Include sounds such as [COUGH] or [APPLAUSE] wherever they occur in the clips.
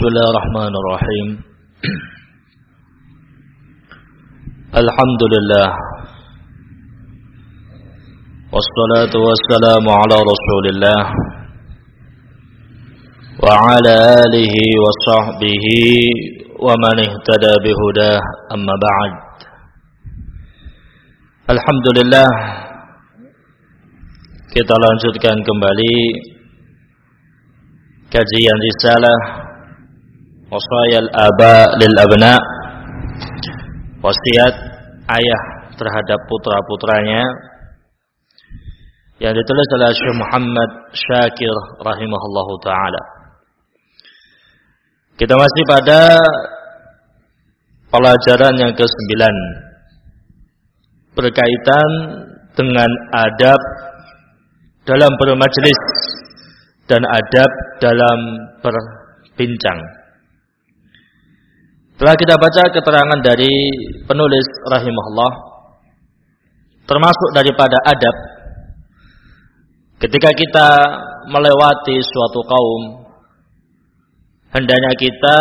بسم الله الرحمن الرحيم. الحمد لله والصلاة والسلام على رسول الله وعلى آله وصحبه ومن اهتدى بهداه. أما بعد الحمد لله. Kita lanjutkan kembali kajian risalah wasayal aba lil abna wasiat ayah terhadap putra-putranya yang ditulis oleh Syekh Muhammad Syakir rahimahullahu taala. Kita masih pada pelajaran yang ke-9 berkaitan dengan adab dalam bermajlis dan adab dalam berbincang. Telah kita baca keterangan dari penulis rahimahullah termasuk daripada adab ketika kita melewati suatu kaum hendaknya kita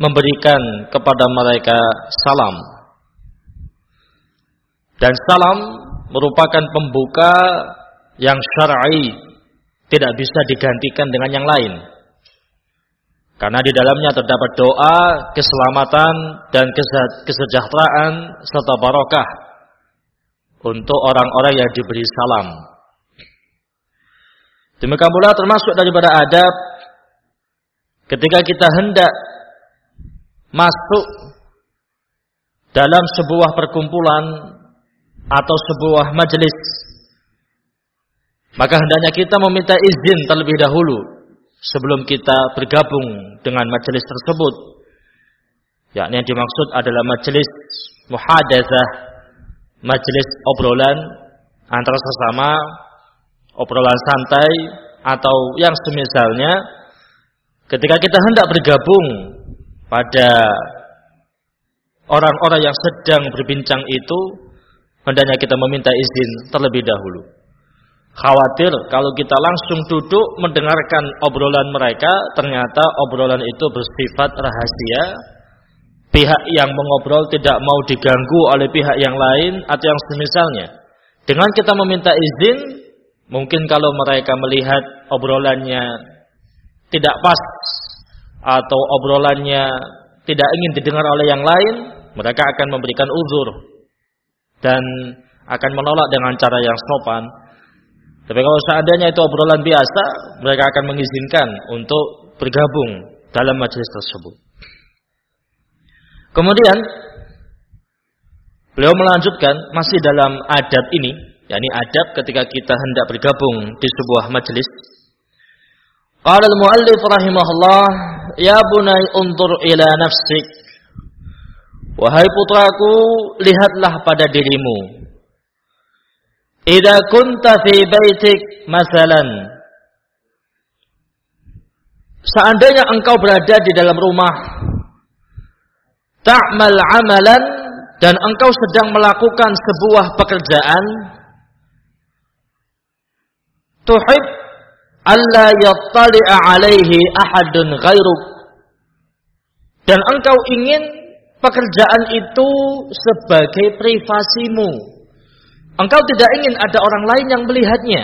memberikan kepada mereka salam dan salam merupakan pembuka yang syar'i tidak bisa digantikan dengan yang lain. Karena di dalamnya terdapat doa, keselamatan dan kesejahteraan serta barokah untuk orang-orang yang diberi salam. Demikian pula termasuk daripada adab ketika kita hendak masuk dalam sebuah perkumpulan atau sebuah majelis maka hendaknya kita meminta izin terlebih dahulu sebelum kita bergabung dengan majelis tersebut. Yakni yang dimaksud adalah majelis muhadatsah, majelis obrolan antara sesama, obrolan santai atau yang semisalnya ketika kita hendak bergabung pada orang-orang yang sedang berbincang itu hendaknya kita meminta izin terlebih dahulu. Khawatir kalau kita langsung duduk mendengarkan obrolan mereka, ternyata obrolan itu bersifat rahasia. Pihak yang mengobrol tidak mau diganggu oleh pihak yang lain atau yang semisalnya. Dengan kita meminta izin, mungkin kalau mereka melihat obrolannya tidak pas atau obrolannya tidak ingin didengar oleh yang lain, mereka akan memberikan uzur dan akan menolak dengan cara yang sopan. Tapi kalau seandainya itu obrolan biasa, mereka akan mengizinkan untuk bergabung dalam majelis tersebut. Kemudian beliau melanjutkan masih dalam adab ini, yakni adab ketika kita hendak bergabung di sebuah majelis. Qala al-muallif rahimahullah, "Ya bunai undur ila nafsik." Wahai putraku, lihatlah pada dirimu. Idza kunta fi baitik masalan. Seandainya engkau berada di dalam rumah ta'mal amalan dan engkau sedang melakukan sebuah pekerjaan tuhib alla yattali'a alaihi ahadun ghairuk. Dan engkau ingin pekerjaan itu sebagai privasimu Engkau tidak ingin ada orang lain yang melihatnya.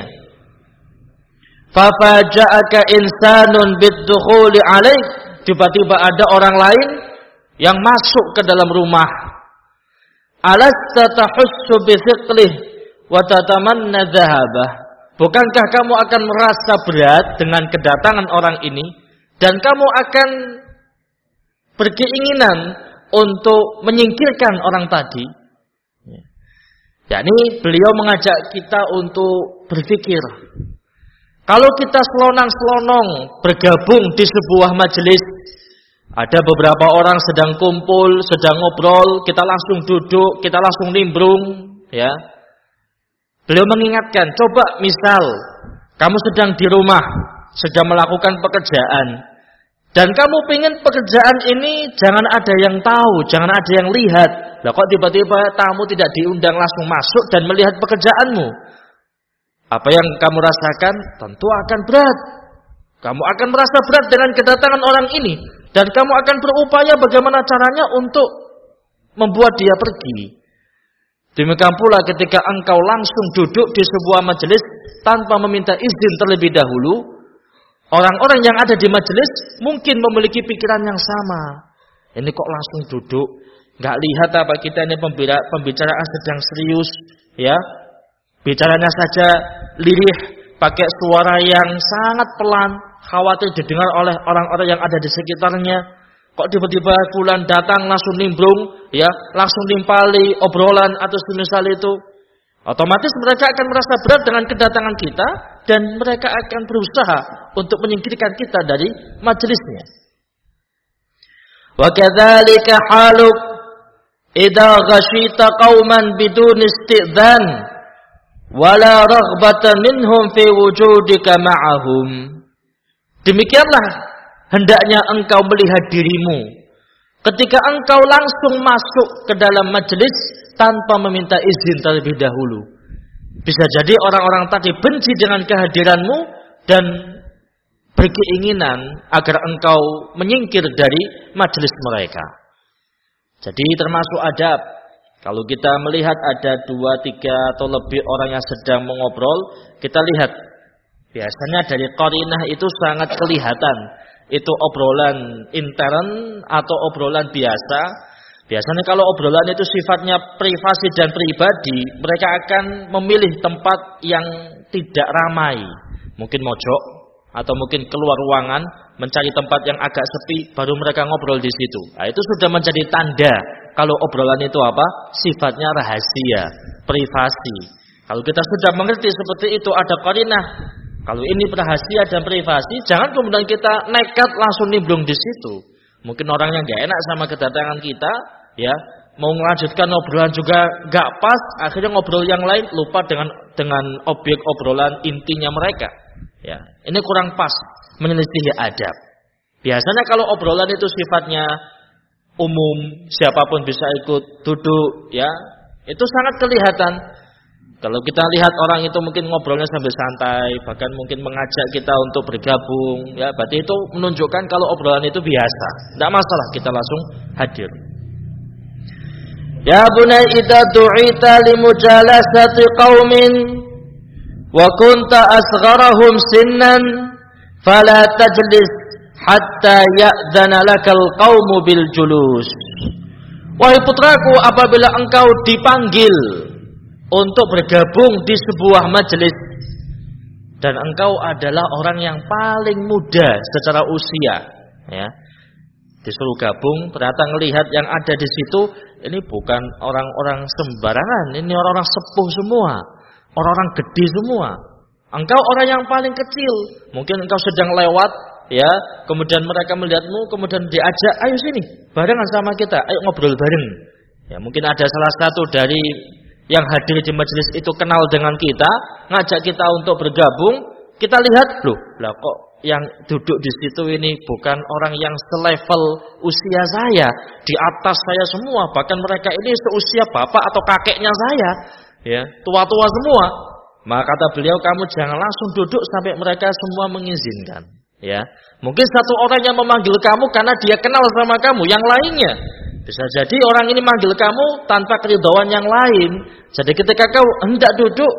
Fafaja'aka insanun biddukhuli alaih. Tiba-tiba ada orang lain yang masuk ke dalam rumah. Alasta tahussu bithiqlih wa tatamanna dhahabah. Bukankah kamu akan merasa berat dengan kedatangan orang ini dan kamu akan berkeinginan untuk menyingkirkan orang tadi? Yakni beliau mengajak kita untuk berpikir. Kalau kita selonang-selonong bergabung di sebuah majelis, ada beberapa orang sedang kumpul, sedang ngobrol, kita langsung duduk, kita langsung nimbrung, ya. Beliau mengingatkan, coba misal kamu sedang di rumah, sedang melakukan pekerjaan, dan kamu pengen pekerjaan ini jangan ada yang tahu, jangan ada yang lihat. Lah kok tiba-tiba tamu tidak diundang langsung masuk dan melihat pekerjaanmu? Apa yang kamu rasakan tentu akan berat. Kamu akan merasa berat dengan kedatangan orang ini dan kamu akan berupaya bagaimana caranya untuk membuat dia pergi. Demikian pula ketika engkau langsung duduk di sebuah majelis tanpa meminta izin terlebih dahulu, orang-orang yang ada di majelis mungkin memiliki pikiran yang sama. Ini kok langsung duduk, nggak lihat apa kita ini pembicaraan sedang serius, ya? Bicaranya saja lirih, pakai suara yang sangat pelan, khawatir didengar oleh orang-orang yang ada di sekitarnya. Kok tiba-tiba bulan datang langsung nimbrung, ya, langsung nimpali obrolan atau semisal itu. Otomatis mereka akan merasa berat dengan kedatangan kita dan mereka akan berusaha untuk menyingkirkan kita dari majelisnya. Wa kadzalika haluk idza ghashita qauman bidun istidzan wala raghbatan minhum fi wujudika ma'ahum. Demikianlah hendaknya engkau melihat dirimu ketika engkau langsung masuk ke dalam majelis tanpa meminta izin terlebih dahulu. Bisa jadi orang-orang tadi benci dengan kehadiranmu dan berkeinginan agar engkau menyingkir dari majelis mereka. Jadi termasuk adab. Kalau kita melihat ada dua, tiga atau lebih orang yang sedang mengobrol, kita lihat. Biasanya dari korinah itu sangat kelihatan itu obrolan intern atau obrolan biasa. Biasanya kalau obrolan itu sifatnya privasi dan pribadi, mereka akan memilih tempat yang tidak ramai. Mungkin mojok atau mungkin keluar ruangan mencari tempat yang agak sepi baru mereka ngobrol di situ. Nah, itu sudah menjadi tanda kalau obrolan itu apa? Sifatnya rahasia, privasi. Kalau kita sudah mengerti seperti itu ada korinah kalau ini rahasia dan privasi, jangan kemudian kita nekat langsung nimbrung di situ. Mungkin orang yang gak enak sama kedatangan kita, ya mau melanjutkan obrolan juga gak pas, akhirnya ngobrol yang lain lupa dengan dengan objek obrolan intinya mereka. Ya, ini kurang pas menyelisih adab. Biasanya kalau obrolan itu sifatnya umum, siapa pun bisa ikut duduk, ya itu sangat kelihatan kalau kita lihat orang itu mungkin ngobrolnya sambil santai, bahkan mungkin mengajak kita untuk bergabung, ya berarti itu menunjukkan kalau obrolan itu biasa. Tidak masalah kita langsung hadir. Ya bunai idza du'ita limujalasati qaumin wa kunta asgharahum sinnan fala tajlis hatta ya'dhana lakal qaumu bil julus. Wahai putraku apabila engkau dipanggil untuk bergabung di sebuah majelis. Dan engkau adalah orang yang paling muda secara usia ya. Disuruh gabung ternyata melihat yang ada di situ ini bukan orang-orang sembarangan ini orang-orang sepuh semua orang-orang gede semua. Engkau orang yang paling kecil mungkin engkau sedang lewat ya kemudian mereka melihatmu kemudian diajak ayo sini barengan sama kita ayo ngobrol bareng. Ya mungkin ada salah satu dari yang hadir di majelis itu kenal dengan kita, ngajak kita untuk bergabung, kita lihat loh, lah kok yang duduk di situ ini bukan orang yang selevel usia saya, di atas saya semua, bahkan mereka ini seusia bapak atau kakeknya saya, ya, tua-tua semua. Maka kata beliau, kamu jangan langsung duduk sampai mereka semua mengizinkan, ya. Mungkin satu orang yang memanggil kamu karena dia kenal sama kamu, yang lainnya bisa jadi orang ini manggil kamu tanpa keridhaan yang lain. Jadi ketika kau hendak duduk,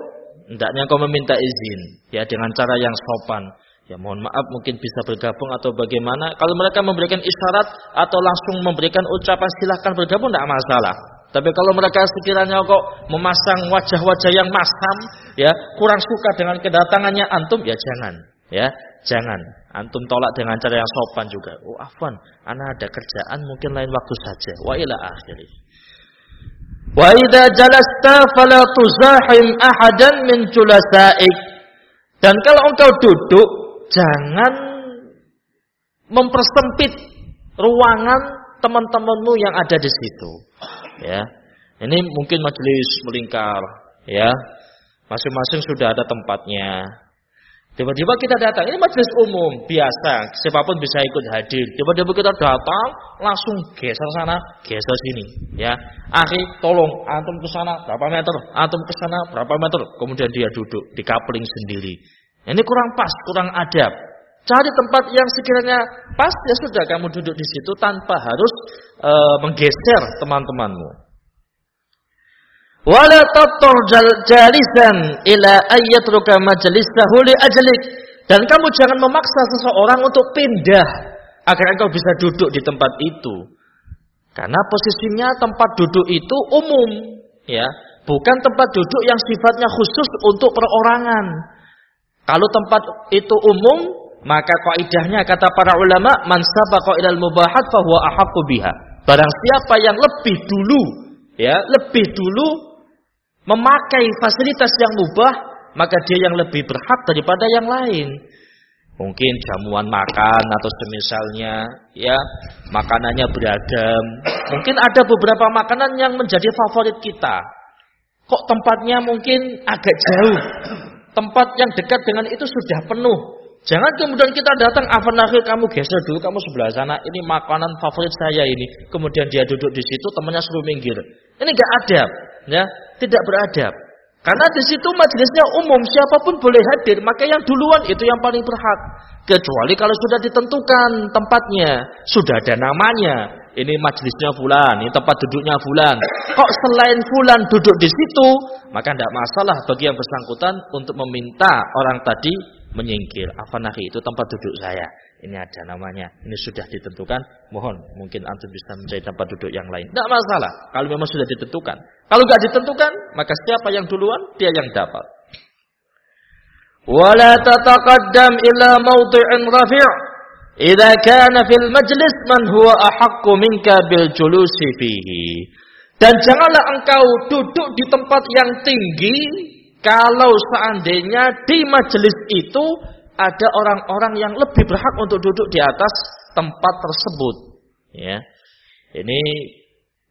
hendaknya kau meminta izin ya dengan cara yang sopan. Ya mohon maaf mungkin bisa bergabung atau bagaimana. Kalau mereka memberikan isyarat atau langsung memberikan ucapan silahkan bergabung tidak masalah. Tapi kalau mereka sekiranya kok memasang wajah-wajah yang masam, ya kurang suka dengan kedatangannya antum, ya jangan, ya jangan. Antum tolak dengan cara yang sopan juga. Oh afwan, anak ada kerjaan mungkin lain waktu saja. Wa ila akhirih. Wa idza jalasta fala tuzahim ahadan min julasaik. Dan kalau engkau duduk, jangan mempersempit ruangan teman-temanmu yang ada di situ. Ya. Ini mungkin majelis melingkar, ya. Masing-masing sudah ada tempatnya. Tiba-tiba kita datang, ini majelis umum biasa, siapa pun bisa ikut hadir. Tiba-tiba kita datang, langsung geser sana, geser sini, ya. Akhi, tolong antum ke sana berapa meter, antum ke sana berapa meter, kemudian dia duduk di kapling sendiri. Ini kurang pas, kurang adab. Cari tempat yang sekiranya pas ya sudah kamu duduk di situ tanpa harus e, menggeser teman-temanmu. Wala tattur jalisan ila ayyatruka majlisahu li ajlik. Dan kamu jangan memaksa seseorang untuk pindah agar engkau bisa duduk di tempat itu. Karena posisinya tempat duduk itu umum, ya, bukan tempat duduk yang sifatnya khusus untuk perorangan. Kalau tempat itu umum, maka kaidahnya kata para ulama, man sabaqa ilal mubahat fahuwa ahaqqu biha. Barang siapa yang lebih dulu, ya, lebih dulu memakai fasilitas yang mubah, maka dia yang lebih berhak daripada yang lain. Mungkin jamuan makan atau semisalnya, ya, makanannya beragam. Mungkin ada beberapa makanan yang menjadi favorit kita. Kok tempatnya mungkin agak jauh. Tempat yang dekat dengan itu sudah penuh. Jangan kemudian kita datang akhir kamu geser dulu kamu sebelah sana. Ini makanan favorit saya ini. Kemudian dia duduk di situ temannya suruh minggir. Ini enggak adab, ya, tidak beradab. Karena di situ majelisnya umum, siapa pun boleh hadir, maka yang duluan itu yang paling berhak. Kecuali kalau sudah ditentukan tempatnya, sudah ada namanya. Ini majelisnya fulan, ini tempat duduknya fulan. Kok selain fulan duduk di situ, maka tidak masalah bagi yang bersangkutan untuk meminta orang tadi menyingkir. Apa nahi itu tempat duduk saya. Ini ada namanya. Ini sudah ditentukan. Mohon mungkin antum bisa mencari tempat duduk yang lain. Tidak masalah. Kalau memang sudah ditentukan. Kalau tidak ditentukan, maka siapa yang duluan, dia yang dapat. Wala tataqaddam ila mawdi'in rafi' idza kana fil majlis man huwa ahaqqu minka bil julusi fihi. Dan janganlah engkau duduk di tempat yang tinggi kalau seandainya di majelis itu ada orang-orang yang lebih berhak untuk duduk di atas tempat tersebut. Ya, ini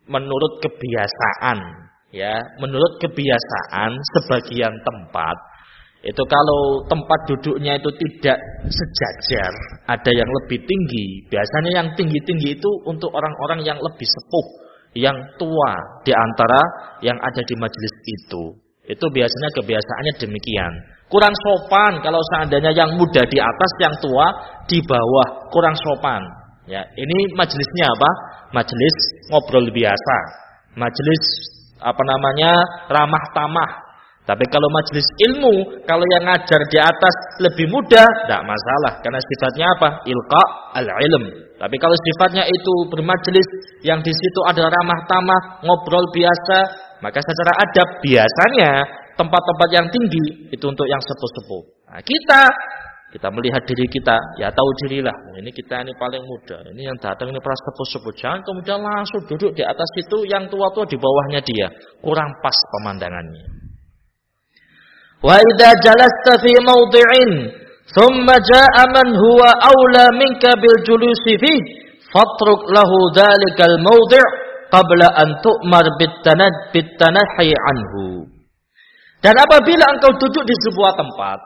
menurut kebiasaan. Ya, menurut kebiasaan sebagian tempat itu kalau tempat duduknya itu tidak sejajar, ada yang lebih tinggi. Biasanya yang tinggi-tinggi itu untuk orang-orang yang lebih sepuh, yang tua di antara yang ada di majelis itu. Itu biasanya kebiasaannya demikian. Kurang sopan kalau seandainya yang muda di atas, yang tua di bawah, kurang sopan. Ya, ini majelisnya apa? Majelis ngobrol biasa. Majelis apa namanya? ramah tamah. Tapi kalau majelis ilmu, kalau yang ngajar di atas lebih mudah, tidak masalah. Karena sifatnya apa? Ilqa al-ilm. Tapi kalau sifatnya itu bermajelis, yang di situ ada ramah tamah, ngobrol biasa, maka secara adab biasanya tempat-tempat yang tinggi itu untuk yang sepuh-sepuh. Nah, kita kita melihat diri kita, ya tahu dirilah. Ini kita ini paling muda. Ini yang datang ini para sepuh-sepuh. Jangan kemudian langsung duduk di atas itu, yang tua-tua di bawahnya dia. Kurang pas pemandangannya. Wa idza jalasta fi mawdi'in thumma ja'a man huwa aula minka bil julusi fi fatruk lahu dhalikal mawdi' qabla an tu'mar bitanad bitanahi anhu. Dan apabila engkau duduk di sebuah tempat,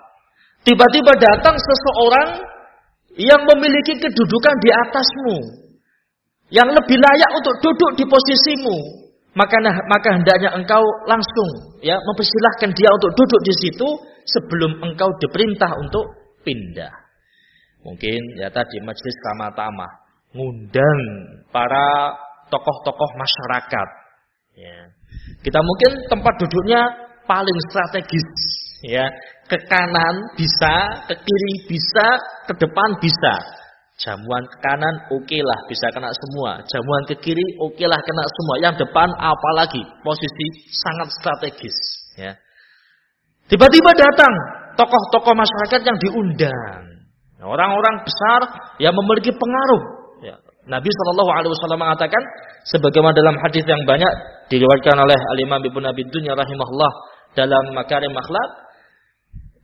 tiba-tiba datang seseorang yang memiliki kedudukan di atasmu, yang lebih layak untuk duduk di posisimu, maka maka hendaknya engkau langsung ya mempersilahkan dia untuk duduk di situ sebelum engkau diperintah untuk pindah. Mungkin ya tadi majelis kama-tama ngundang para tokoh-tokoh masyarakat. Ya. Kita mungkin tempat duduknya paling strategis ya ke kanan bisa ke kiri bisa ke depan bisa jamuan ke kanan oke okay lah bisa kena semua jamuan ke kiri oke okay lah kena semua yang depan apalagi posisi sangat strategis ya tiba-tiba datang tokoh-tokoh masyarakat yang diundang orang-orang besar yang memiliki pengaruh. Nabi Shallallahu Alaihi Wasallam mengatakan sebagaimana dalam hadis yang banyak diriwayatkan oleh Al Imam Ibnu Abi Dunya rahimahullah dalam makarim akhlak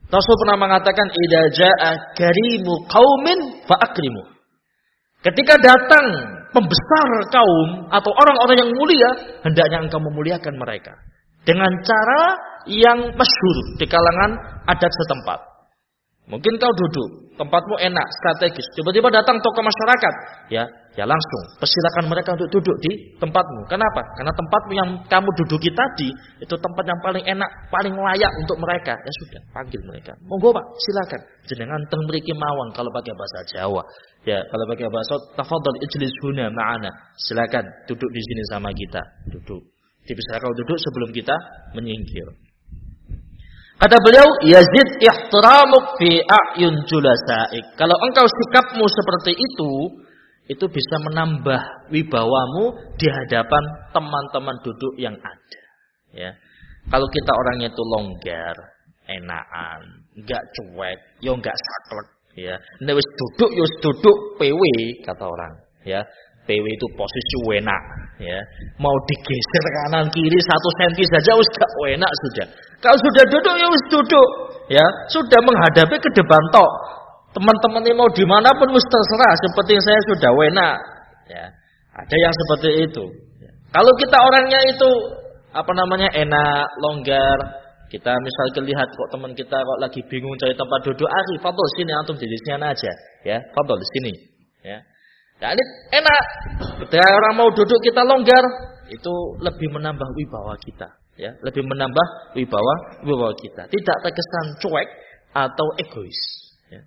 Rasul pernah mengatakan idza jaa karimu qaumin fa akrimu. Ketika datang pembesar kaum atau orang-orang yang mulia, hendaknya engkau memuliakan mereka dengan cara yang masyhur di kalangan adat setempat. Mungkin kau duduk, tempatmu enak, strategis. Tiba-tiba datang tokoh masyarakat, ya, ya langsung persilakan mereka untuk duduk di tempatmu. Kenapa? Karena tempatmu yang kamu duduki tadi itu tempat yang paling enak, paling layak untuk mereka. Ya sudah, panggil mereka. Monggo Pak, silakan. Jenengan teng mriki mawon kalau pakai bahasa Jawa. Ya, kalau pakai bahasa tafadhal ijlis huna ma'ana. Silakan duduk di sini sama kita. Duduk. Dipersilakan duduk sebelum kita menyingkir. Kata beliau, yazid ihtiramuk fi a'yun julasaik. Kalau engkau sikapmu seperti itu, itu bisa menambah wibawamu di hadapan teman-teman duduk yang ada. Ya. Kalau kita orangnya itu longgar, enakan, enggak cuek, yo enggak saklek, ya. Nek duduk yo duduk PW kata orang, ya. PW itu posisi enak, ya. Mau digeser kanan kiri satu senti saja wis gak sudah. Kalau sudah duduk ya wis duduk, ya. Sudah menghadapi ke depan tok. Teman-teman ini mau di mana pun wis terserah. Seperti saya sudah enak, ya. Ada yang seperti itu. Ya. Kalau kita orangnya itu apa namanya enak, longgar, kita misalnya lihat kok teman kita kok lagi bingung cari tempat duduk, ah, fadol sini antum di sini aja, ya, di sini, ya. Nah, ini enak. Ketika orang mau duduk kita longgar, itu lebih menambah wibawa kita, ya, lebih menambah wibawa wibawa kita. Tidak terkesan cuek atau egois. Ya,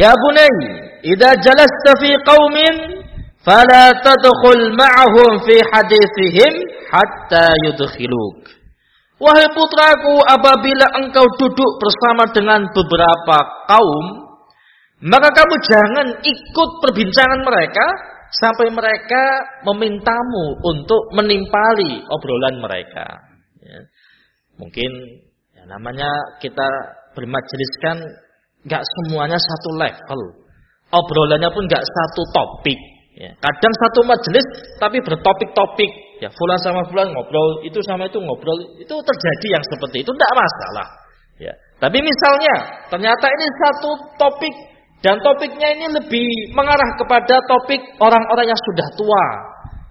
ya bunai, idza jalasta fi qaumin fala tadkhul ma'ahum fi hadithihim hatta yudkhiluk. Wahai putraku, apabila engkau duduk bersama dengan beberapa kaum, maka kamu jangan ikut perbincangan mereka sampai mereka memintamu untuk menimpali obrolan mereka. Ya. Mungkin ya namanya kita bermajelis kan nggak semuanya satu level, obrolannya pun nggak satu topik. Ya. Kadang satu majelis tapi bertopik-topik. Ya, fulan sama fulan ngobrol, itu sama itu ngobrol, itu terjadi yang seperti itu tidak masalah. Ya. Tapi misalnya ternyata ini satu topik dan topiknya ini lebih mengarah kepada topik orang-orang yang sudah tua.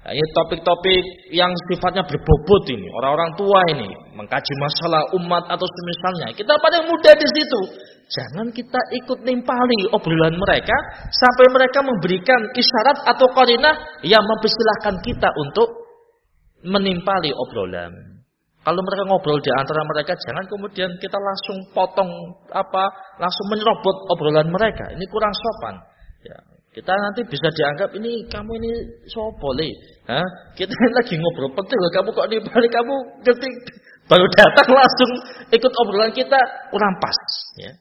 Nah, ini topik-topik yang sifatnya berbobot ini. Orang-orang tua ini. Mengkaji masalah umat atau semisalnya. Kita pada muda di situ. Jangan kita ikut nimpali obrolan mereka. Sampai mereka memberikan isyarat atau korinah yang mempersilahkan kita untuk menimpali obrolan. Kalau mereka ngobrol di antara mereka, jangan kemudian kita langsung potong apa, langsung menyerobot obrolan mereka. Ini kurang sopan. Ya, kita nanti bisa dianggap ini kamu ini sopole. Hah? Kita [LAUGHS] lagi ngobrol penting, kamu kok di balik kamu ketik baru datang langsung ikut obrolan kita kurang pas. Ya.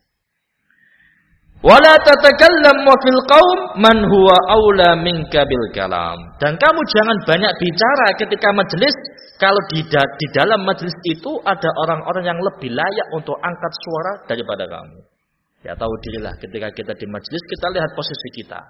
Wala tatakallam fil qaum man aula minka bil kalam. Dan kamu jangan banyak bicara ketika majelis kalau di, di dalam majelis itu ada orang-orang yang lebih layak untuk angkat suara daripada kamu. Ya tahu dirilah ketika kita di majelis kita lihat posisi kita.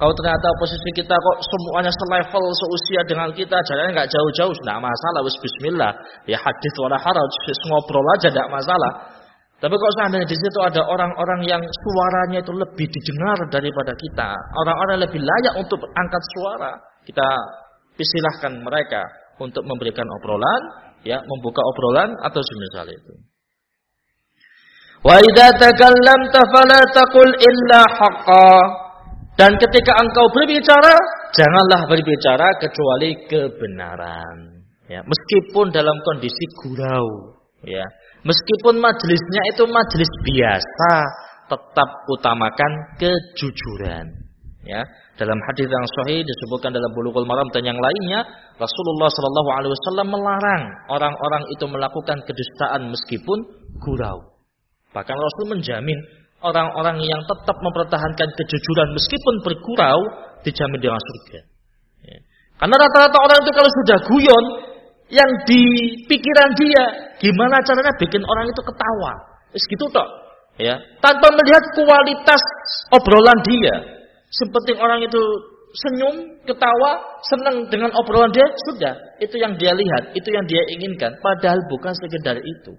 Kalau ternyata posisi kita kok semuanya selevel seusia dengan kita, jalannya nggak jauh-jauh, tidak masalah. Bismillah. Ya hadis wala haraj, ngobrol aja tidak masalah. Tapi kalau seandainya di situ ada orang-orang yang suaranya itu lebih didengar daripada kita, orang-orang lebih layak untuk angkat suara, kita pisilahkan mereka untuk memberikan obrolan, ya, membuka obrolan atau semisal itu. Wa idza takallamta fala taqul illa haqqa. Dan ketika engkau berbicara, janganlah berbicara kecuali kebenaran. Ya, meskipun dalam kondisi gurau, ya. Meskipun majelisnya itu majelis biasa, tetap utamakan kejujuran. Ya, dalam hadis yang sahih disebutkan dalam Bulughul Maram dan yang lainnya, Rasulullah Shallallahu alaihi wasallam melarang orang-orang itu melakukan kedustaan meskipun gurau. Bahkan Rasul menjamin orang-orang yang tetap mempertahankan kejujuran meskipun bergurau dijamin dengan surga. Ya. Karena rata-rata orang itu kalau sudah guyon, yang di pikiran dia gimana caranya bikin orang itu ketawa. Wis gitu toh. Ya, tanpa melihat kualitas obrolan dia. Seperti orang itu senyum, ketawa, senang dengan obrolan dia, sudah. Itu yang dia lihat, itu yang dia inginkan. Padahal bukan sekedar itu.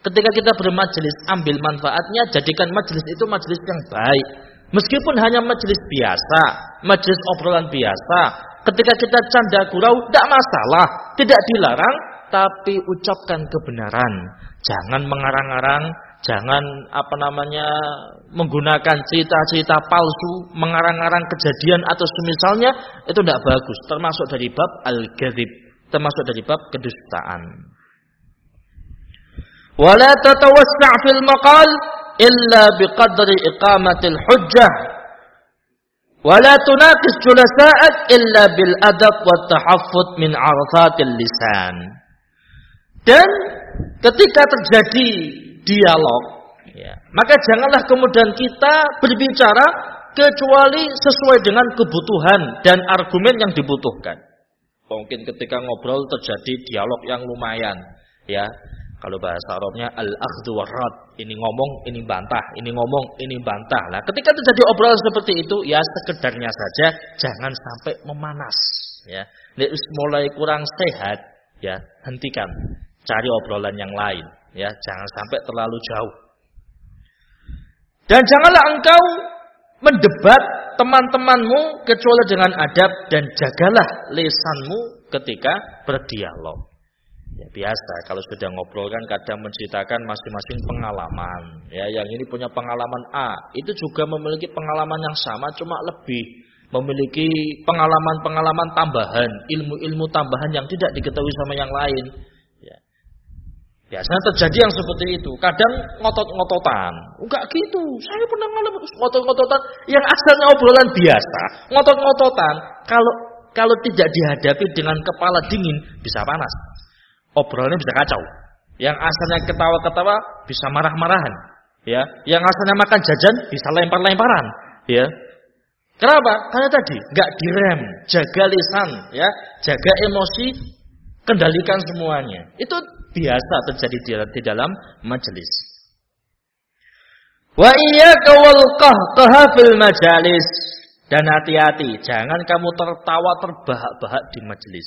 Ketika kita bermajelis, ambil manfaatnya, jadikan majelis itu majelis yang baik. Meskipun hanya majelis biasa, majelis obrolan biasa, Ketika kita canda gurau, tidak masalah. Tidak dilarang, tapi ucapkan kebenaran. Jangan mengarang-arang, Jangan apa namanya menggunakan cerita-cerita palsu, mengarang-arang kejadian atau semisalnya itu tidak bagus. Termasuk dari bab al-ghadib, termasuk dari bab kedustaan. Wala tatawassa' fil maqal illa biqadri iqamatil hujjah. Wala tunaqis julasa'ak illa bil adab wa tahaffut min arfatil lisan. Dan ketika terjadi dialog, ya, maka janganlah kemudian kita berbicara kecuali sesuai dengan kebutuhan dan argumen yang dibutuhkan. Mungkin ketika ngobrol terjadi dialog yang lumayan, ya. Kalau bahasa Arabnya al-akhdhu. Ini ngomong, ini bantah, ini ngomong, ini bantah. Nah, ketika terjadi obrolan seperti itu, ya sekedarnya saja, jangan sampai memanas, ya. Ini mulai kurang sehat, ya, hentikan. Cari obrolan yang lain. Ya, jangan sampai terlalu jauh. Dan janganlah engkau mendebat teman-temanmu kecuali dengan adab dan jagalah lesanmu ketika berdialog. Ya biasa kalau sudah ngobrol kan kadang menceritakan masing-masing pengalaman. Ya, yang ini punya pengalaman A, itu juga memiliki pengalaman yang sama cuma lebih memiliki pengalaman-pengalaman tambahan, ilmu-ilmu tambahan yang tidak diketahui sama yang lain. Biasanya terjadi yang seperti itu. Kadang ngotot-ngototan. Enggak gitu. Saya pernah ngalamin ngotot-ngototan yang asalnya obrolan biasa. Ngotot-ngototan. Kalau kalau tidak dihadapi dengan kepala dingin bisa panas. Obrolannya bisa kacau. Yang asalnya ketawa-ketawa bisa marah-marahan. Ya, yang asalnya makan jajan bisa lempar-lemparan. Ya, Kenapa? Karena tadi nggak direm, jaga lisan, ya, jaga emosi, kendalikan semuanya. Itu biasa terjadi di dalam majelis. Wa iyyaka wal fil majalis. Dan hati-hati, jangan kamu tertawa terbahak-bahak di majelis.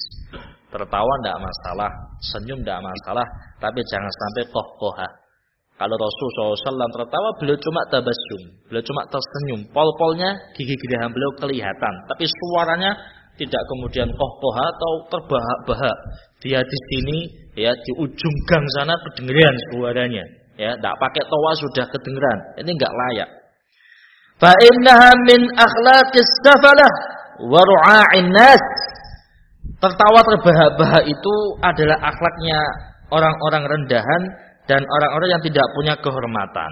Tertawa tidak masalah, senyum tidak masalah, tapi jangan sampai koh-kohah. Kalau Rasulullah SAW tertawa, beliau cuma tabasum, beliau cuma tersenyum. Pol-polnya, gigi geraham beliau kelihatan, tapi suaranya tidak kemudian koh-kohah atau terbahak-bahak. Dia di sini ya di ujung gang sana kedengeran suaranya ya tidak pakai toa sudah kedengeran ini enggak layak fa innaha min akhlaqis safalah wa ru'a'in nas tertawa terbahak-bahak itu adalah akhlaknya orang-orang rendahan dan orang-orang yang tidak punya kehormatan.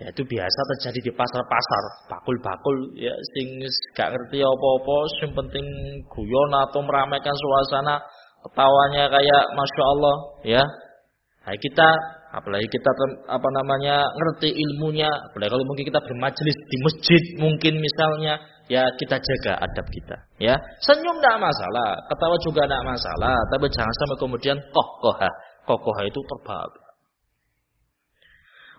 Ya itu biasa terjadi di pasar-pasar. Bakul-bakul ya sing gak ngerti apa-apa sing penting guyon atau meramaikan suasana ketawanya kayak masya Allah ya. Nah, kita apalagi kita apa namanya ngerti ilmunya. Apalagi kalau mungkin kita bermajelis di masjid mungkin misalnya ya kita jaga adab kita ya senyum tidak masalah ketawa juga tidak masalah tapi jangan sampai kemudian kokoha kokoha itu terbang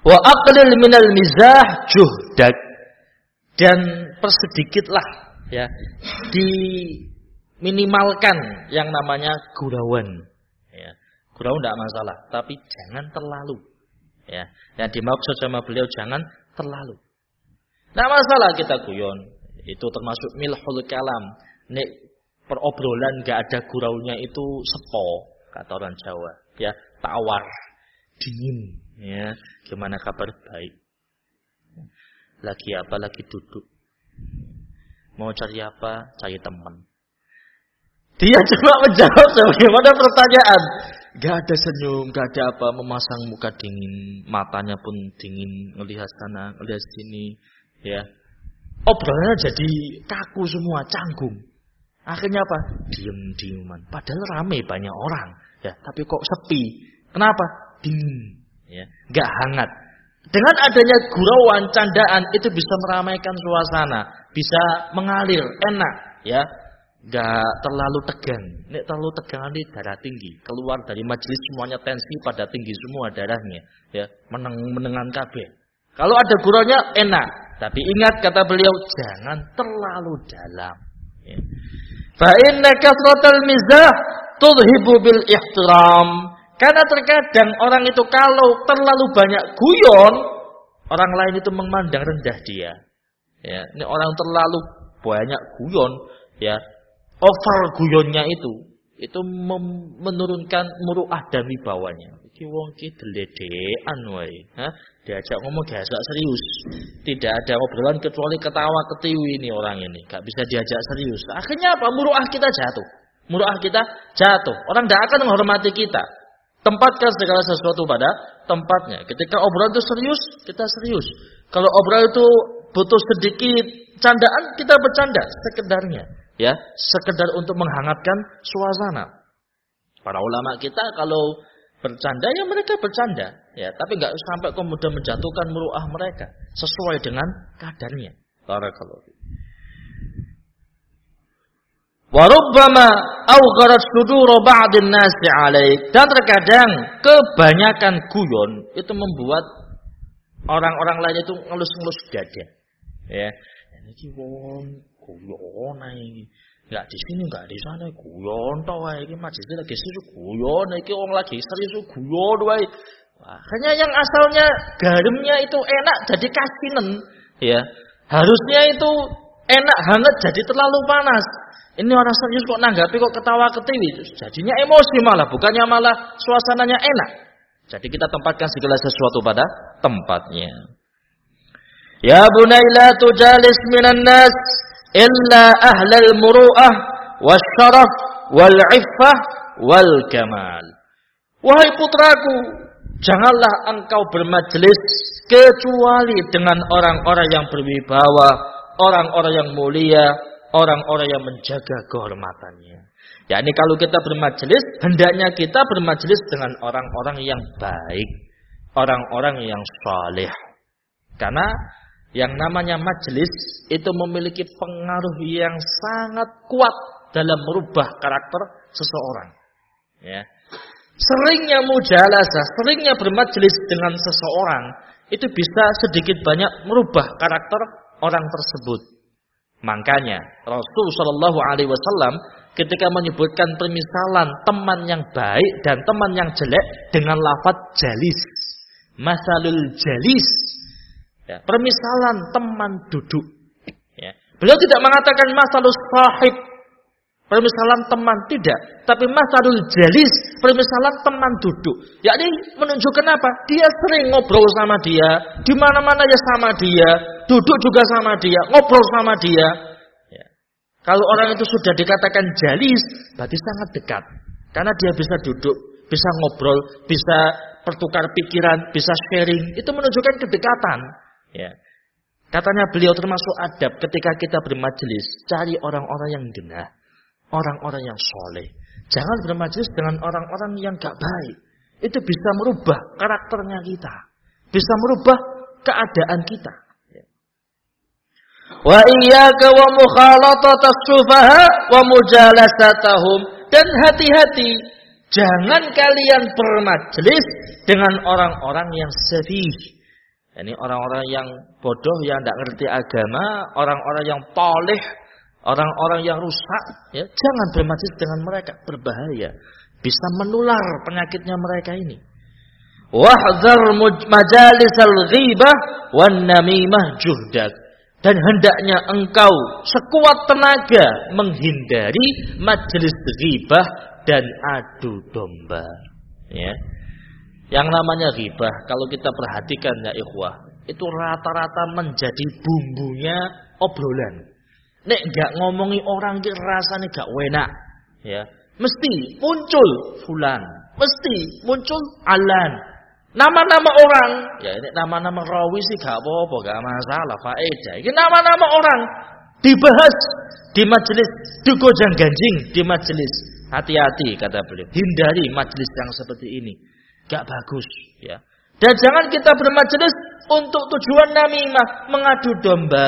wa aqlil minal mizah juhdak dan persedikitlah ya di minimalkan yang namanya gurauan. Ya. Gurau tidak masalah, tapi jangan terlalu. Ya. Yang dimaksud sama beliau jangan terlalu. Tidak masalah kita guyon. Itu termasuk milhul kalam. Nek perobrolan gak ada guraunya itu sepo kata orang Jawa. Ya, tawar, dingin. Ya, gimana kabar baik? Lagi apa? Lagi duduk. Mau cari apa? Cari teman. Dia cuma menjawab sebagaimana pertanyaan. Gak ada senyum, gak ada apa, memasang muka dingin, matanya pun dingin, melihat sana, melihat sini, ya. Obrolannya jadi kaku semua, canggung. Akhirnya apa? Diem-dieman. Padahal ramai banyak orang, ya. Tapi kok sepi. Kenapa? Dingin, ya. Gak hangat. Dengan adanya gurauan, candaan itu bisa meramaikan suasana, bisa mengalir, enak, ya nggak terlalu tegang. Nek terlalu tegang nanti darah tinggi. Keluar dari majelis semuanya tensi pada tinggi semua darahnya. Ya, meneng menengan kabeh. Kalau ada guraunya enak, tapi ingat kata beliau jangan terlalu dalam. Ya. Fa inna kasratal mizah tudhibu bil ihtiram. Karena terkadang orang itu kalau terlalu banyak guyon, orang lain itu memandang rendah dia. Ya, ini orang terlalu banyak guyon, ya over guyonnya itu itu menurunkan muruah dan wibawanya. iki wong ki? Diajak ngomong diajak serius. Tidak ada obrolan kecuali ketawa ketiwi ini orang ini. Gak bisa diajak serius. Akhirnya apa? Muruah kita jatuh. Muruah kita jatuh. Orang tidak akan menghormati kita. Tempatkan segala sesuatu pada tempatnya. Ketika obrolan itu serius, kita serius. Kalau obrolan itu butuh sedikit candaan, kita bercanda sekedarnya. Ya, sekedar untuk menghangatkan suasana. Para ulama kita kalau bercanda ya mereka bercanda, ya, tapi nggak sampai kemudian menjatuhkan muruah mereka sesuai dengan kadarnya. Barakallahu Warubbama awgharat suduru ba'din nasi alaik. Dan terkadang kebanyakan guyon itu membuat orang-orang lain itu ngelus-ngelus dada. Ya. Ini wong guyon iki. Enggak di sini, enggak di sana, guyon to wae iki lagi serius guyon, iki wong lagi serius guyon wae. Hanya yang asalnya garamnya itu enak jadi kasinen, ya. Harusnya itu enak hangat jadi terlalu panas. Ini orang serius kok nanggapi kok ketawa ketiwi, jadinya emosi malah, bukannya malah suasananya enak. Jadi kita tempatkan segala sesuatu pada tempatnya. Ya bunayla tujalis minan nas illa ahlal muru'ah wasyaraf wal iffah wal kamal. Wahai putraku, janganlah engkau bermajelis kecuali dengan orang-orang yang berwibawa, orang-orang yang mulia, orang-orang yang menjaga kehormatannya. Ya ini kalau kita bermajelis, hendaknya kita bermajelis dengan orang-orang yang baik, orang-orang yang saleh. Karena yang namanya majelis itu memiliki pengaruh yang sangat kuat dalam merubah karakter seseorang. Ya. Seringnya mujalasah, seringnya bermajelis dengan seseorang itu bisa sedikit banyak merubah karakter orang tersebut. Makanya Rasul Shallallahu Alaihi Wasallam ketika menyebutkan permisalan teman yang baik dan teman yang jelek dengan lafaz jalis, masalul jalis Ya, permisalan teman duduk. Ya. Beliau tidak mengatakan masalus sahib. Permisalan teman tidak, tapi masalul jalis, permisalan teman duduk. Yakni menunjukkan apa? Dia sering ngobrol sama dia, di mana-mana ya sama dia, duduk juga sama dia, ngobrol sama dia. Ya. Kalau orang itu sudah dikatakan jalis, berarti sangat dekat. Karena dia bisa duduk, bisa ngobrol, bisa pertukar pikiran, bisa sharing. Itu menunjukkan kedekatan. Ya. Katanya beliau termasuk adab ketika kita bermajelis, cari orang-orang yang dengar, orang-orang yang soleh. Jangan bermajelis dengan orang-orang yang gak baik. Itu bisa merubah karakternya kita. Bisa merubah keadaan kita. Wa iyyaka wa mukhalatat sufaha wa mujalasatahum dan hati-hati jangan kalian bermajelis dengan orang-orang yang sedih ini orang-orang yang bodoh, yang tidak ngerti agama, orang-orang yang poleh, orang-orang yang rusak, ya, jangan bermajlis dengan mereka, berbahaya. Bisa menular penyakitnya mereka ini. Wahzar majalis al-ghibah wan namimah juhdak. Dan hendaknya engkau sekuat tenaga menghindari majelis ghibah dan adu domba. Ya. Yang namanya ghibah, kalau kita perhatikan ya ikhwah, itu rata-rata menjadi bumbunya obrolan. Nek gak ngomongi orang ki rasanya gak enak, ya. Mesti muncul fulan, mesti muncul alan. Nama-nama orang, ya ini nama-nama rawi sih gak apa-apa, gak masalah, faedah. Ini nama-nama orang dibahas di majelis, digojang ganjing di majelis. Hati-hati kata beliau, hindari majelis yang seperti ini. Gak bagus. ya. Dan jangan kita bermajelis untuk tujuan namimah, mengadu domba.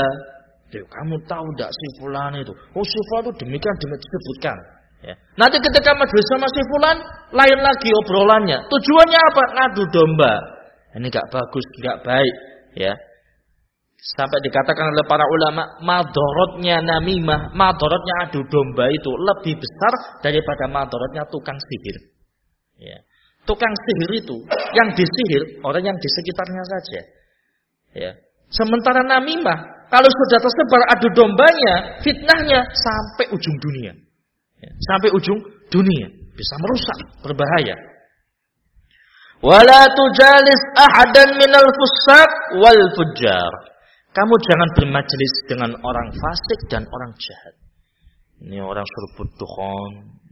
Duh, kamu tahu tidak si fulan itu? Oh si fulan itu demikian disebutkan. Ya. Nanti ketika majelis sama si fulan, lain lagi obrolannya. Tujuannya apa? Ngadu domba. Ini gak bagus, gak baik. Ya. Sampai dikatakan oleh para ulama, madorotnya namimah, madorotnya adu domba itu lebih besar daripada madorotnya tukang sihir. Ya. Tukang sihir itu yang disihir orang yang di sekitarnya saja. Ya. Sementara namimah kalau sudah tersebar adu dombanya, fitnahnya sampai ujung dunia. Ya. Sampai ujung dunia bisa merusak, berbahaya. Wala tujalis ahadan minal fusaq wal fujar. Kamu jangan bermajelis dengan orang fasik dan orang jahat. Ini orang serbut dukhon,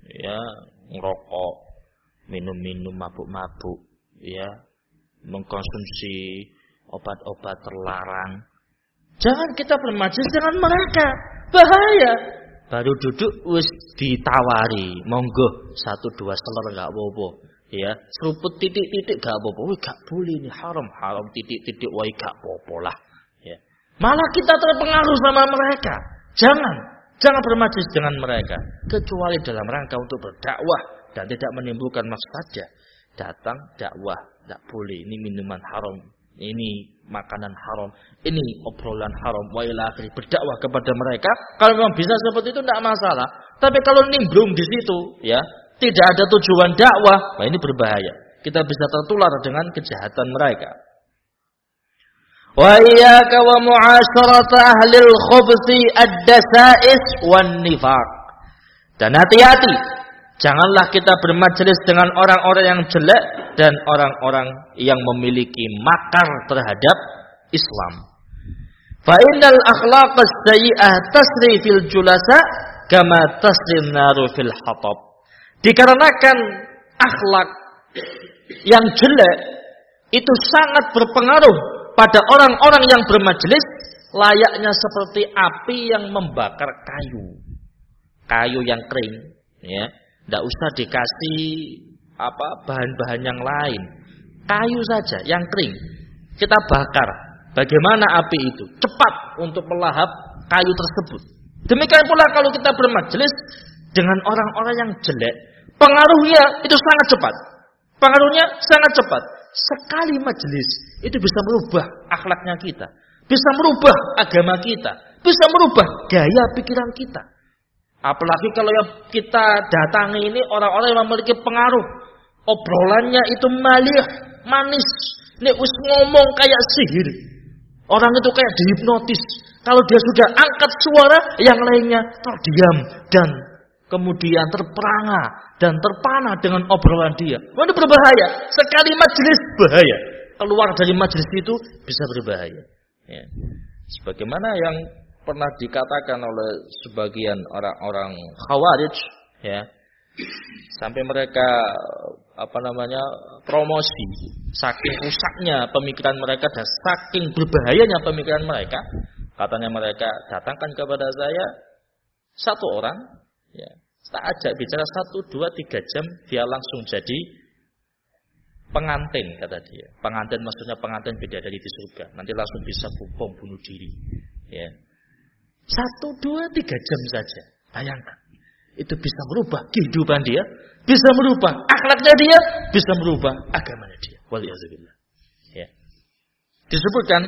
ya, ngerokok, minum-minum mabuk-mabuk, ya, mengkonsumsi obat-obat terlarang. Jangan kita bermajelis dengan mereka. Bahaya. Baru duduk wis ditawari, monggo satu dua seler enggak apa-apa. Ya, seruput titik-titik enggak apa-apa. Wih, enggak boleh ini haram, haram titik-titik wah enggak apa-apa lah. Ya. Malah kita terpengaruh sama mereka. Jangan, jangan bermajelis dengan mereka kecuali dalam rangka untuk berdakwah dan tidak menimbulkan masalah. Datang dakwah, enggak boleh ini minuman haram, ini makanan haram, ini obrolan haram, wa ila akhiri berdakwah kepada mereka. Kalau memang bisa seperti itu tidak masalah. Tapi kalau nimbrung di situ, ya tidak ada tujuan dakwah, nah ini berbahaya. Kita bisa tertular dengan kejahatan mereka. Wa iyyaka wa ahli al-khubthi ad-dasa'is wan nifaq. Dan hati-hati, janganlah kita bermajelis dengan orang-orang yang jelek dan orang-orang yang memiliki makar terhadap Islam. Fa innal akhlaq as-sayyi'ah tasri fil julasa kama tasri naru fil hatab. Dikarenakan akhlak yang jelek itu sangat berpengaruh pada orang-orang yang bermajelis layaknya seperti api yang membakar kayu. Kayu yang kering, ya. Tidak usah dikasih apa bahan-bahan yang lain. Kayu saja yang kering. Kita bakar. Bagaimana api itu? Cepat untuk melahap kayu tersebut. Demikian pula kalau kita bermajelis dengan orang-orang yang jelek, pengaruhnya itu sangat cepat. Pengaruhnya sangat cepat. Sekali majelis itu bisa merubah akhlaknya kita, bisa merubah agama kita, bisa merubah gaya pikiran kita. Apalagi kalau yang kita datangi ini orang-orang yang memiliki pengaruh Obrolannya itu malih, manis. Nek us ngomong kayak sihir. Orang itu kayak dihipnotis. Kalau dia sudah angkat suara, yang lainnya terdiam dan kemudian terperangah dan terpana dengan obrolan dia. Ini berbahaya. Sekali majelis bahaya. Keluar dari majelis itu bisa berbahaya. Ya. Sebagaimana yang pernah dikatakan oleh sebagian orang-orang khawarij, ya, sampai mereka apa namanya promosi saking rusaknya pemikiran mereka dan saking berbahayanya pemikiran mereka katanya mereka datangkan kepada saya satu orang ya tak ajak bicara satu dua tiga jam dia langsung jadi pengantin kata dia. Pengantin maksudnya pengantin beda dari di surga. Nanti langsung bisa bom bunuh diri ya satu dua tiga jam saja bayangkan itu bisa merubah kehidupan dia, bisa merubah akhlaknya dia, bisa merubah agamanya dia. Waliyahzubillah. Ya. Disebutkan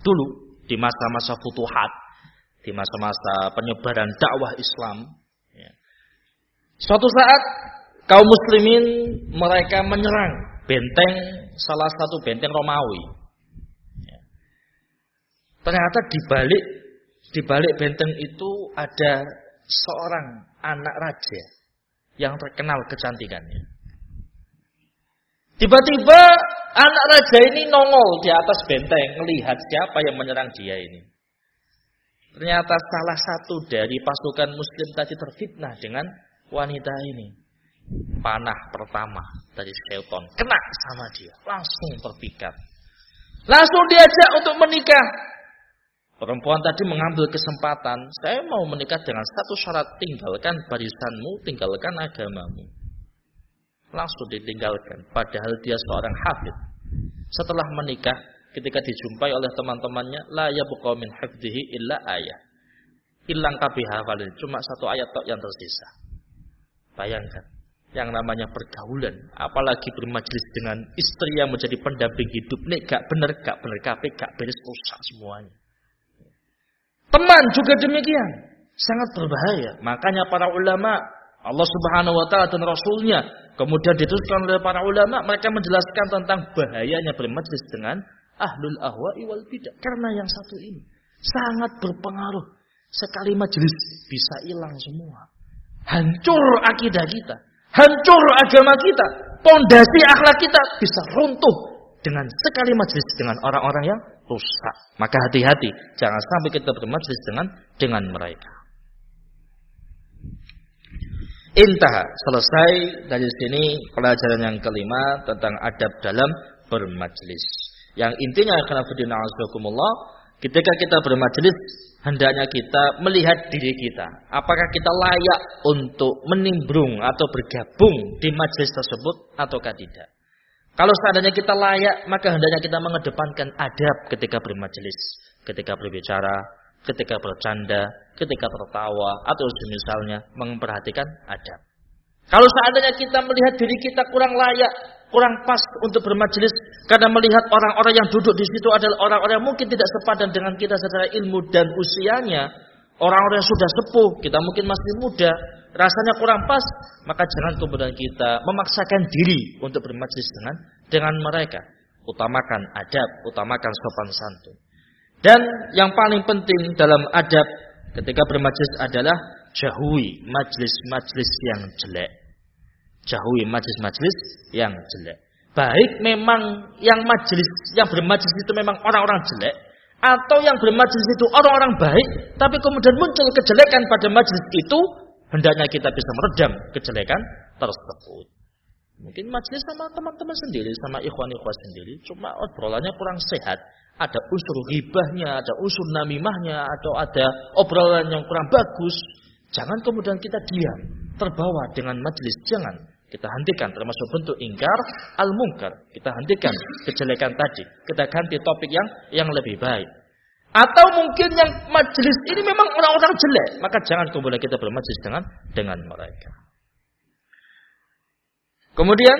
dulu di masa-masa futuhat, di masa-masa penyebaran dakwah Islam, ya. suatu saat kaum muslimin mereka menyerang benteng salah satu benteng Romawi. Ya. Ternyata di balik di balik benteng itu ada seorang anak raja yang terkenal kecantikannya. Tiba-tiba anak raja ini nongol di atas benteng melihat siapa yang menyerang dia ini. Ternyata salah satu dari pasukan muslim tadi terfitnah dengan wanita ini. Panah pertama dari Skelton kena sama dia, langsung terpikat. Langsung diajak untuk menikah. Perempuan tadi mengambil kesempatan, saya mau menikah dengan satu syarat, tinggalkan barisanmu, tinggalkan agamamu. Langsung ditinggalkan, padahal dia seorang hafid. Setelah menikah, ketika dijumpai oleh teman-temannya, la yabqa min hifdihi illa ayah. Hilang kabeh hafalin, cuma satu ayat tok yang tersisa. Bayangkan, yang namanya pergaulan, apalagi bermajlis dengan istri yang menjadi pendamping hidup, nih gak bener, gak bener kabeh, gak beres rusak semuanya. Teman juga demikian. Sangat berbahaya. Makanya para ulama Allah Subhanahu wa taala dan rasulnya kemudian diteruskan oleh para ulama mereka menjelaskan tentang bahayanya bermajlis dengan ahlul ahwa'i wal bidah karena yang satu ini sangat berpengaruh sekali majelis bisa hilang semua hancur akidah kita hancur agama kita, pondasi akhlak kita bisa runtuh dengan sekali majlis dengan orang-orang yang rusak. Maka hati-hati, jangan sampai kita bermajlis dengan dengan mereka. Intah selesai dari sini pelajaran yang kelima tentang adab dalam bermajlis. Yang intinya karena fidina ketika kita bermajlis hendaknya kita melihat diri kita. Apakah kita layak untuk menimbrung atau bergabung di majlis tersebut ataukah tidak. Kalau seandainya kita layak, maka hendaknya kita mengedepankan adab ketika bermajlis, ketika berbicara, ketika bercanda, ketika tertawa, atau misalnya memperhatikan adab. Kalau seandainya kita melihat diri kita kurang layak, kurang pas untuk bermajlis, karena melihat orang-orang yang duduk di situ adalah orang-orang yang mungkin tidak sepadan dengan kita secara ilmu dan usianya, orang-orang yang sudah sepuh, kita mungkin masih muda, rasanya kurang pas, maka jangan kemudian kita memaksakan diri untuk bermajlis dengan dengan mereka. Utamakan adab, utamakan sopan santun. Dan yang paling penting dalam adab ketika bermajlis adalah jauhi majlis-majlis yang jelek. Jauhi majlis-majlis yang jelek. Baik memang yang majlis yang bermajlis itu memang orang-orang jelek atau yang bermajlis itu orang-orang baik, tapi kemudian muncul kejelekan pada majlis itu, hendaknya kita bisa meredam kejelekan tersebut. Mungkin majlis sama teman-teman sendiri, sama ikhwan-ikhwan sendiri, cuma obrolannya kurang sehat. Ada unsur ribahnya, ada unsur namimahnya, atau ada obrolan yang kurang bagus. Jangan kemudian kita diam, terbawa dengan majlis. Jangan. Kita hentikan termasuk bentuk ingkar al-mungkar. Kita hentikan kejelekan tadi. Kita ganti topik yang yang lebih baik. Atau mungkin yang majlis ini memang orang-orang jelek, maka jangan kemudian kita bermajlis dengan dengan mereka. Kemudian